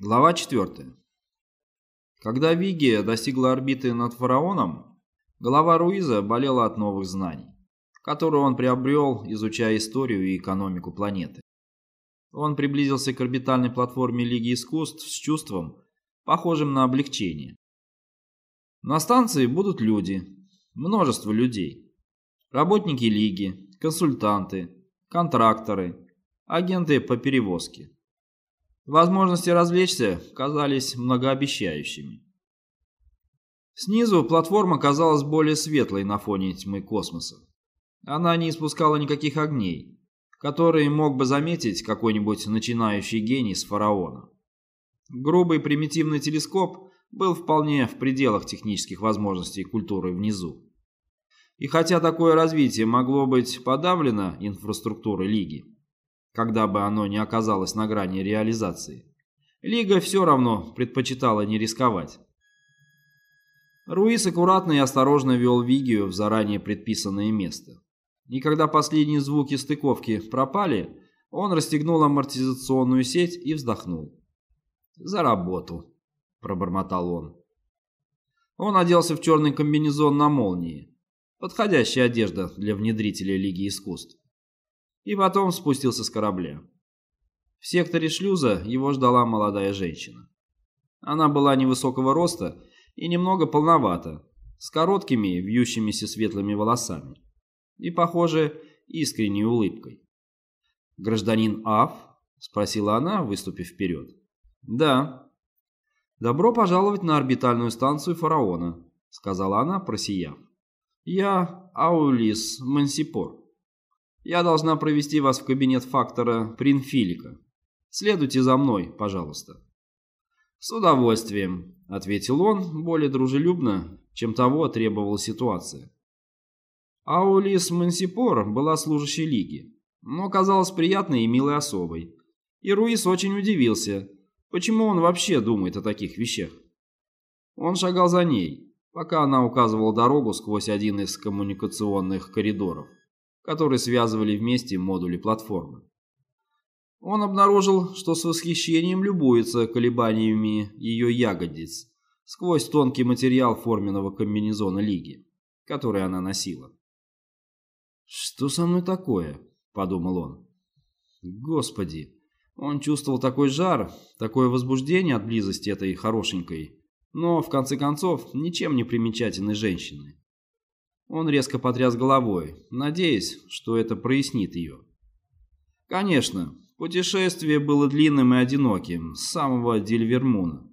Глава 4. Когда Вигия достигла орбиты над фараоном, голова Руиза болела от новых знаний, которые он приобрел, изучая историю и экономику планеты. Он приблизился к орбитальной платформе Лиги искусств с чувством, похожим на облегчение. На станции будут люди, множество людей. Работники Лиги, консультанты, контракторы, агенты по перевозке. Возможности развлечься казались многообещающими. Снизу платформа казалась более светлой на фоне тьмы космоса. Она не испускала никаких огней, которые мог бы заметить какой-нибудь начинающий гений с фараона. Грубый примитивный телескоп был вполне в пределах технических возможностей культуры внизу. И хотя такое развитие могло быть подавлено инфраструктурой Лиги, когда бы оно не оказалось на грани реализации. Лига все равно предпочитала не рисковать. Руис аккуратно и осторожно вел Вигию в заранее предписанное место. И когда последние звуки стыковки пропали, он расстегнул амортизационную сеть и вздохнул. «За работу», — пробормотал он. Он оделся в черный комбинезон на молнии. Подходящая одежда для внедрителя Лиги искусств и потом спустился с корабля. В секторе шлюза его ждала молодая женщина. Она была невысокого роста и немного полновата, с короткими, вьющимися светлыми волосами и, похоже, искренней улыбкой. «Гражданин Аф?» — спросила она, выступив вперед. «Да». «Добро пожаловать на орбитальную станцию фараона», — сказала она, просияв. «Я Аулис Мансипор. Я должна провести вас в кабинет фактора Принфилика. Следуйте за мной, пожалуйста». «С удовольствием», — ответил он, более дружелюбно, чем того требовала ситуация. Аулис Мансипор была служащей лиги, но казалась приятной и милой особой. И Руис очень удивился, почему он вообще думает о таких вещах. Он шагал за ней, пока она указывала дорогу сквозь один из коммуникационных коридоров которые связывали вместе модули платформы. Он обнаружил, что с восхищением любуется колебаниями ее ягодиц сквозь тонкий материал форменного комбинезона Лиги, который она носила. «Что со мной такое?» – подумал он. «Господи!» Он чувствовал такой жар, такое возбуждение от близости этой хорошенькой, но, в конце концов, ничем не примечательной женщины. Он резко потряс головой, надеясь, что это прояснит ее. Конечно, путешествие было длинным и одиноким, с самого Дильвермуна.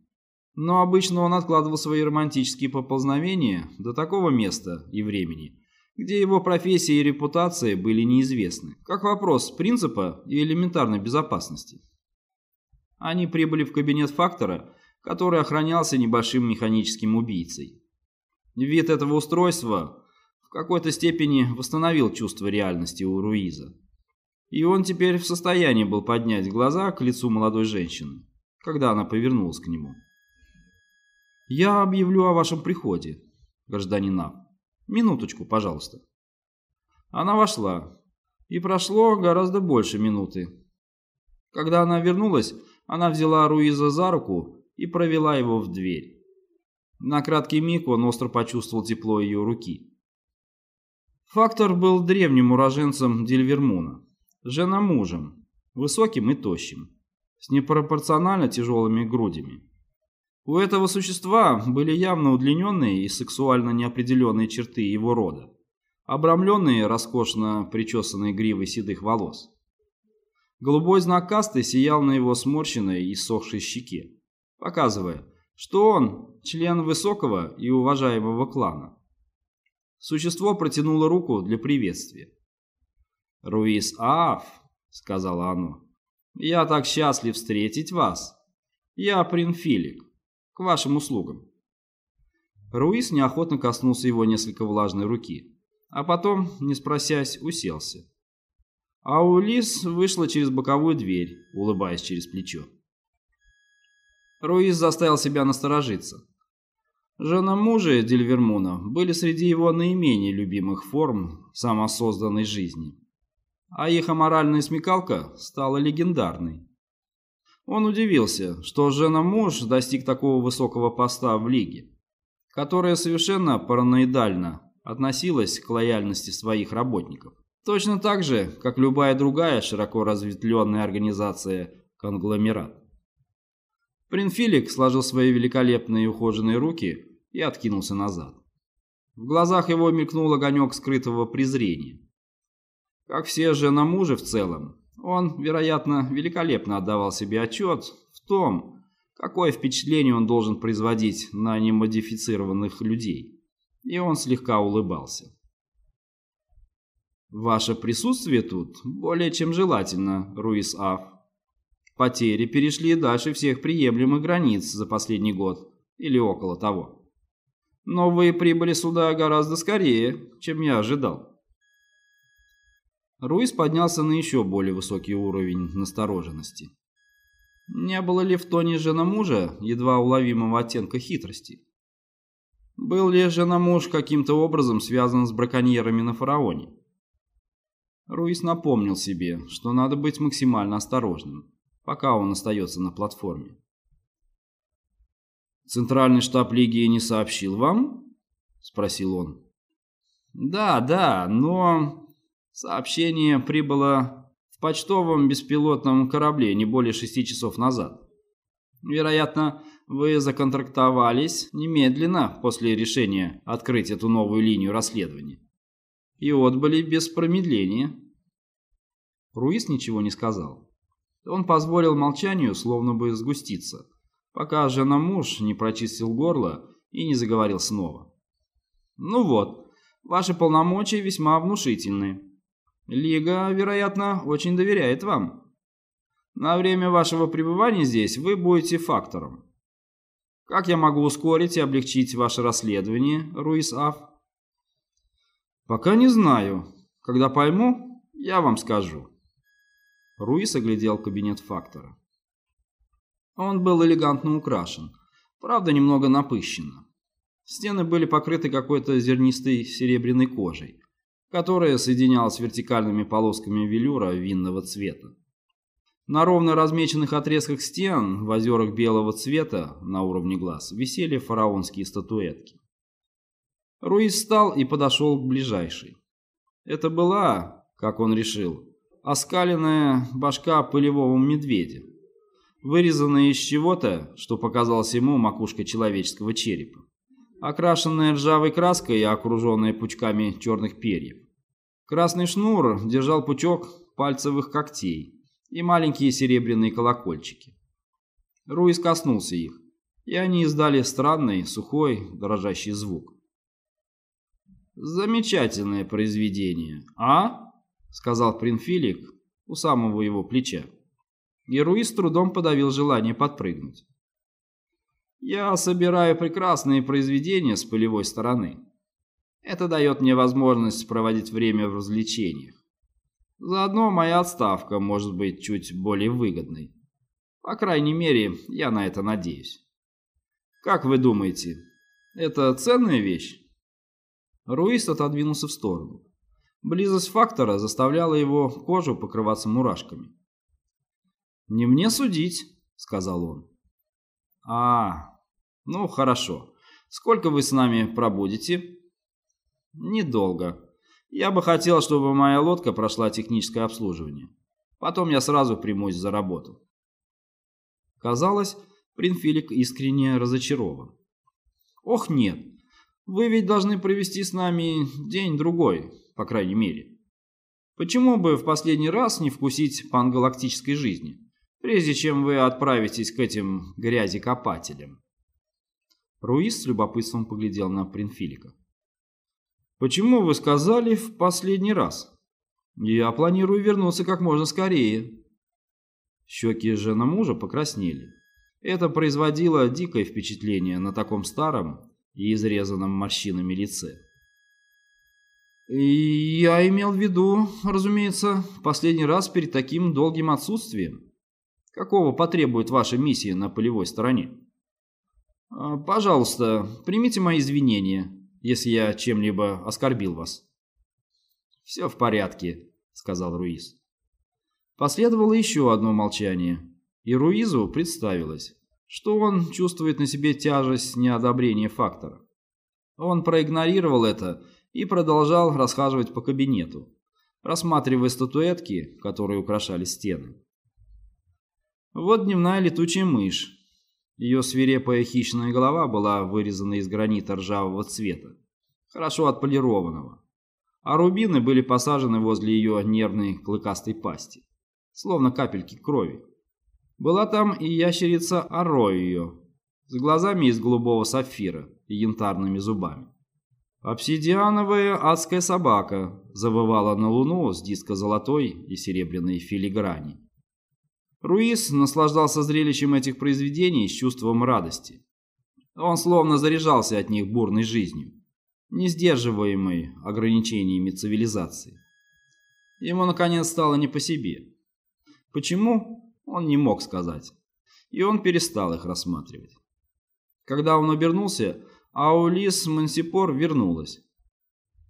Но обычно он откладывал свои романтические поползновения до такого места и времени, где его профессия и репутация были неизвестны, как вопрос принципа и элементарной безопасности. Они прибыли в кабинет фактора, который охранялся небольшим механическим убийцей. Вид этого устройства какой-то степени восстановил чувство реальности у Руиза. И он теперь в состоянии был поднять глаза к лицу молодой женщины, когда она повернулась к нему. «Я объявлю о вашем приходе, гражданин Ав. Минуточку, пожалуйста». Она вошла, и прошло гораздо больше минуты. Когда она вернулась, она взяла Руиза за руку и провела его в дверь. На краткий миг он остро почувствовал тепло ее руки. Фактор был древним уроженцем Дильвермуна, женомужем, высоким и тощим, с непропорционально тяжелыми грудями. У этого существа были явно удлиненные и сексуально неопределенные черты его рода, обрамленные роскошно причесанной гривой седых волос. Голубой знак касты сиял на его сморщенной и сохшей щеке, показывая, что он член высокого и уважаемого клана. Существо протянуло руку для приветствия. «Руис Аф», — сказала оно, — «я так счастлив встретить вас. Я Принфилик. К вашим услугам». Руис неохотно коснулся его несколько влажной руки, а потом, не спросясь, уселся. А Улис вышла через боковую дверь, улыбаясь через плечо. Руис заставил себя насторожиться. Жена мужа Дильвермуна были среди его наименее любимых форм самосозданной жизни, а их аморальная смекалка стала легендарной. Он удивился, что жена-муж достиг такого высокого поста в Лиге, которая совершенно параноидально относилась к лояльности своих работников. Точно так же, как любая другая широко разветвленная организация конгломерат. Принфилик сложил свои великолепные ухоженные руки и откинулся назад. В глазах его мелькнул огонек скрытого презрения. Как все жена мужа в целом, он, вероятно, великолепно отдавал себе отчет в том, какое впечатление он должен производить на немодифицированных людей. И он слегка улыбался. «Ваше присутствие тут более чем желательно, Руис Аф. Потери перешли дальше всех приемлемых границ за последний год, или около того. Но вы прибыли сюда гораздо скорее, чем я ожидал». Руис поднялся на еще более высокий уровень настороженности. Не было ли в тоне жена-мужа едва уловимого оттенка хитрости? Был ли жена-муж каким-то образом связан с браконьерами на фараоне? Руис напомнил себе, что надо быть максимально осторожным, пока он остается на платформе. «Центральный штаб Лиги не сообщил вам?» – спросил он. «Да, да, но Сообщение прибыло в почтовом беспилотном корабле не более шести часов назад. Вероятно, вы законтрактовались немедленно после решения открыть эту новую линию расследования. И отбыли без промедления. Руис ничего не сказал. Он позволил молчанию словно бы сгуститься, пока жена-муж не прочистил горло и не заговорил снова. «Ну вот, ваши полномочия весьма внушительны. Лига, вероятно, очень доверяет вам. На время вашего пребывания здесь вы будете фактором. Как я могу ускорить и облегчить ваше расследование, Руис Аф? Пока не знаю. Когда пойму, я вам скажу. Руис оглядел кабинет фактора. Он был элегантно украшен, правда немного напыщенно. Стены были покрыты какой-то зернистой серебряной кожей, которая соединялась вертикальными полосками велюра винного цвета. На ровно размеченных отрезках стен в озерах белого цвета на уровне глаз висели фараонские статуэтки. Руис встал и подошел к ближайшей. Это была, как он решил, оскаленная башка пылевого медведя, вырезанная из чего-то, что показалось ему макушкой человеческого черепа, окрашенная ржавой краской и окруженная пучками черных перьев. Красный шнур держал пучок пальцевых когтей и маленькие серебряные колокольчики. Руис коснулся их, и они издали странный, сухой, дрожащий звук. «Замечательное произведение, а?» — сказал Принфилик у самого его плеча. И Руис с трудом подавил желание подпрыгнуть. «Я собираю прекрасные произведения с полевой стороны. Это дает мне возможность проводить время в развлечениях. Заодно моя отставка может быть чуть более выгодной. По крайней мере, я на это надеюсь. Как вы думаете, это ценная вещь? Руис отодвинулся в сторону. Близость фактора заставляла его кожу покрываться мурашками. «Не мне судить», — сказал он. «А, ну хорошо. Сколько вы с нами пробудете?» Недолго. Я бы хотел, чтобы моя лодка прошла техническое обслуживание. Потом я сразу примусь за работу. Казалось, Принфилик искренне разочарован. Ох, нет. Вы ведь должны провести с нами день-другой, по крайней мере. Почему бы в последний раз не вкусить пангалактической жизни, прежде чем вы отправитесь к этим грязекопателям? Руис с любопытством поглядел на Принфилика. «Почему вы сказали в последний раз? Я планирую вернуться как можно скорее». Щеки жена мужа покраснели. Это производило дикое впечатление на таком старом и изрезанном морщинами лице. «Я имел в виду, разумеется, последний раз перед таким долгим отсутствием. Какого потребует ваша миссия на полевой стороне?» а, «Пожалуйста, примите мои извинения если я чем-либо оскорбил вас». «Все в порядке», — сказал Руис. Последовало еще одно молчание, И Руизу представилось, что он чувствует на себе тяжесть неодобрения фактора. Он проигнорировал это и продолжал расхаживать по кабинету, рассматривая статуэтки, которые украшали стены. Вот дневная летучая мышь. Ее свирепая хищная голова была вырезана из гранита ржавого цвета, хорошо отполированного, а рубины были посажены возле ее нервной клыкастой пасти, словно капельки крови. Была там и ящерица Ароио, с глазами из голубого сапфира и янтарными зубами. Обсидиановая адская собака завывала на луну с диска золотой и серебряной филиграни. Руис наслаждался зрелищем этих произведений с чувством радости. Он словно заряжался от них бурной жизнью, не сдерживаемой ограничениями цивилизации. Ему, наконец, стало не по себе. Почему, он не мог сказать, и он перестал их рассматривать. Когда он обернулся, Аулис Мансипор вернулась.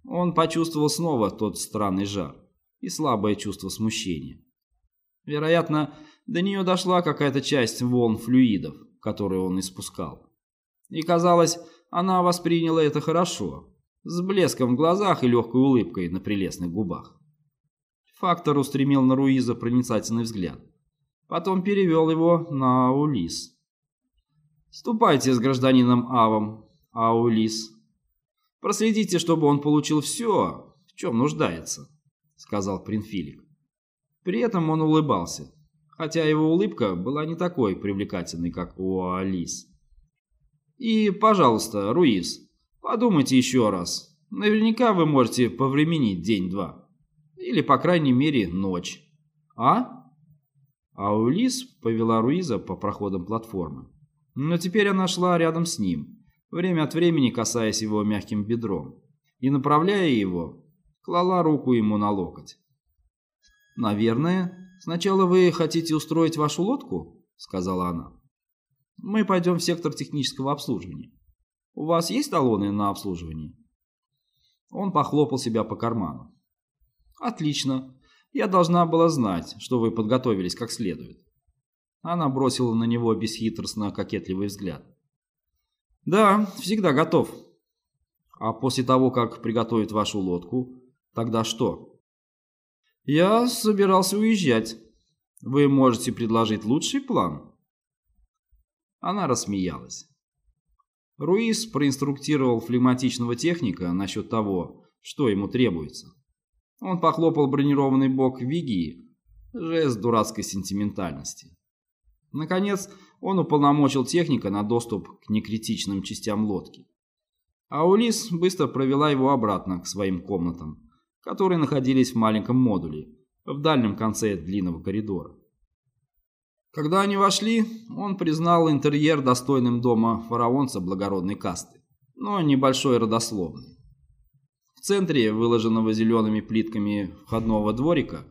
Он почувствовал снова тот странный жар и слабое чувство смущения. Вероятно, до нее дошла какая-то часть волн флюидов, которые он испускал. И казалось, она восприняла это хорошо, с блеском в глазах и легкой улыбкой на прелестных губах. Фактор устремил на Руиза проницательный взгляд. Потом перевел его на Аулис. «Ступайте с гражданином Авом, Аулис. Проследите, чтобы он получил все, в чем нуждается», — сказал Принфилик. При этом он улыбался, хотя его улыбка была не такой привлекательной, как у Алис. И, пожалуйста, Руис, подумайте еще раз. Наверняка вы можете повременить день-два. Или, по крайней мере, ночь. А? Аулис повела Руиза по проходам платформы. Но теперь она шла рядом с ним, время от времени касаясь его мягким бедром, и, направляя его, клала руку ему на локоть. «Наверное, «Сначала вы хотите устроить вашу лодку?» — сказала она. «Мы пойдем в сектор технического обслуживания. У вас есть талоны на обслуживание?» Он похлопал себя по карману. «Отлично. Я должна была знать, что вы подготовились как следует». Она бросила на него бесхитростно кокетливый взгляд. «Да, всегда готов. А после того, как приготовят вашу лодку, тогда что?» «Я собирался уезжать. Вы можете предложить лучший план?» Она рассмеялась. Руис проинструктировал флегматичного техника насчет того, что ему требуется. Он похлопал бронированный бок Вигии, жест дурацкой сентиментальности. Наконец, он уполномочил техника на доступ к некритичным частям лодки. А Улис быстро провела его обратно к своим комнатам которые находились в маленьком модуле, в дальнем конце длинного коридора. Когда они вошли, он признал интерьер достойным дома фараонца благородной касты, но небольшой родословный. В центре, выложенного зелеными плитками входного дворика,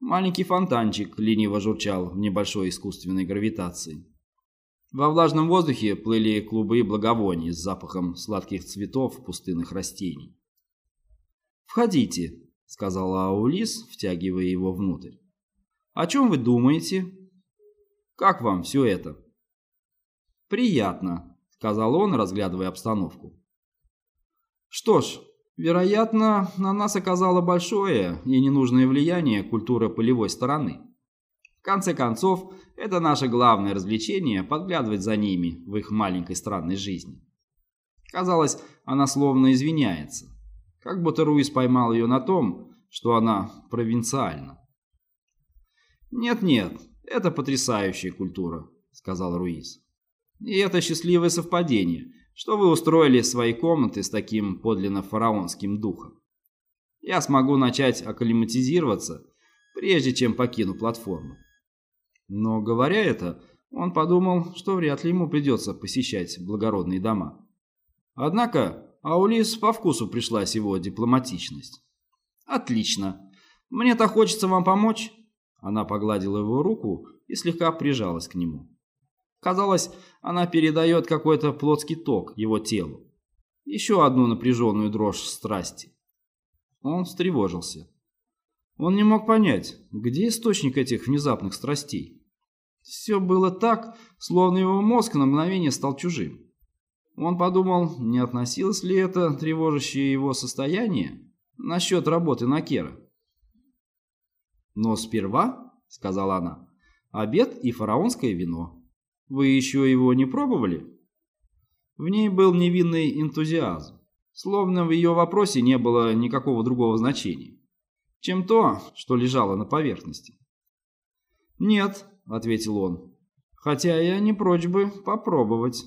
маленький фонтанчик лениво журчал в небольшой искусственной гравитации. Во влажном воздухе плыли клубы благовоний с запахом сладких цветов пустынных растений. «Входите», — сказала Аулис, втягивая его внутрь. «О чем вы думаете? Как вам все это?» «Приятно», — сказал он, разглядывая обстановку. «Что ж, вероятно, на нас оказало большое и ненужное влияние культура полевой стороны. В конце концов, это наше главное развлечение — подглядывать за ними в их маленькой странной жизни». Казалось, она словно извиняется. Как будто Руис поймал ее на том, что она провинциальна. «Нет-нет, это потрясающая культура», — сказал Руис. «И это счастливое совпадение, что вы устроили свои комнаты с таким подлинно фараонским духом. Я смогу начать акклиматизироваться, прежде чем покину платформу». Но, говоря это, он подумал, что вряд ли ему придется посещать благородные дома. Однако а у Лис по вкусу пришлась его дипломатичность. «Отлично. Мне-то хочется вам помочь». Она погладила его руку и слегка прижалась к нему. Казалось, она передает какой-то плотский ток его телу. Еще одну напряженную дрожь страсти. Он встревожился. Он не мог понять, где источник этих внезапных страстей. Все было так, словно его мозг на мгновение стал чужим. Он подумал, не относилось ли это тревожащее его состояние насчет работы на Кера. «Но сперва, — сказала она, — обед и фараонское вино. Вы еще его не пробовали?» В ней был невинный энтузиазм, словно в ее вопросе не было никакого другого значения, чем то, что лежало на поверхности. «Нет», — ответил он, — «хотя я не прочь бы попробовать».